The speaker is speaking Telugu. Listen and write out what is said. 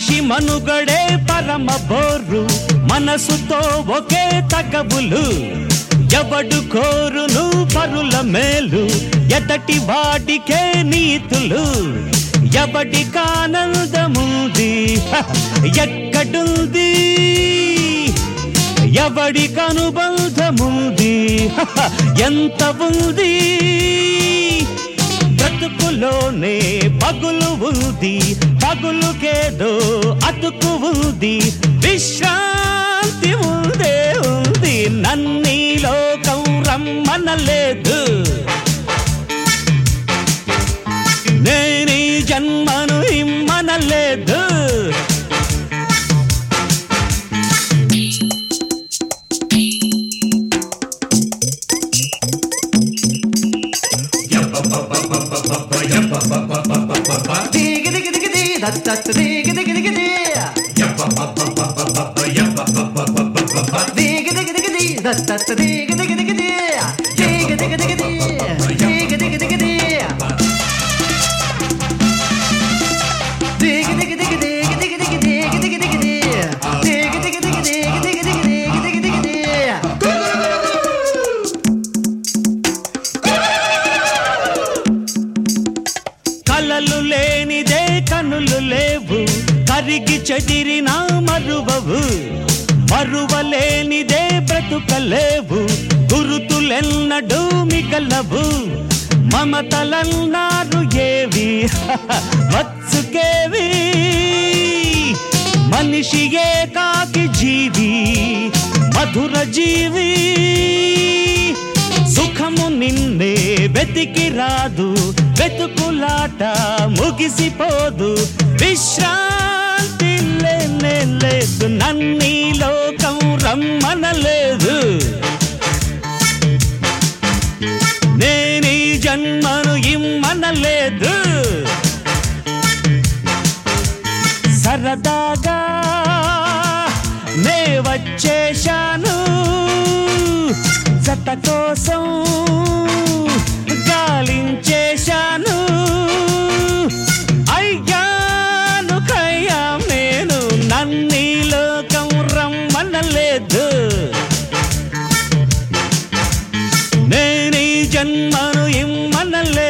మనిషి మనుగడే పరమ బోర్రు. మనసుతో ఒకే తగబులు ఎవడు కోరును పరుల మేలు. ఎదటి వాటికే నీతులు. ఎవడి కానందముంది ఎక్కడుంది? ఎవడి కనుబంధముంది ఎంత ఉంది? బ్రతుకులోనే పగులు ఉంది. పగులుకేదో బ్రతుకు ఉంది విశ్రాంతి ఉందే ఉంది నన్నీ లోకం రమ్మనలేదు. నేనీ జన్మను ఇమ్మనలేదు. Digga digga కలలు లేనిదే కనులు లేవు కరిగి చెదిరినా మరువవు మరువలేనిదే బ్రతుకలేవు. గురుతులెన్నడూ మిగలవు. మమతలన్నారు ఏవి? వచ్చుకేవి మనిషి కాకి జీవి. మధుర జీవి. సుఖము నిన్నే వెతికి రాదు. వెతుకులాట ముగిసిపోదు. విశ్రాంతి లేదు. నన్ని లేదు. నేనీ జన్మను ఇమ్మనలేదు. సరదాగా నే వచ్చేశాను. జత కోసం இம்மனல்லே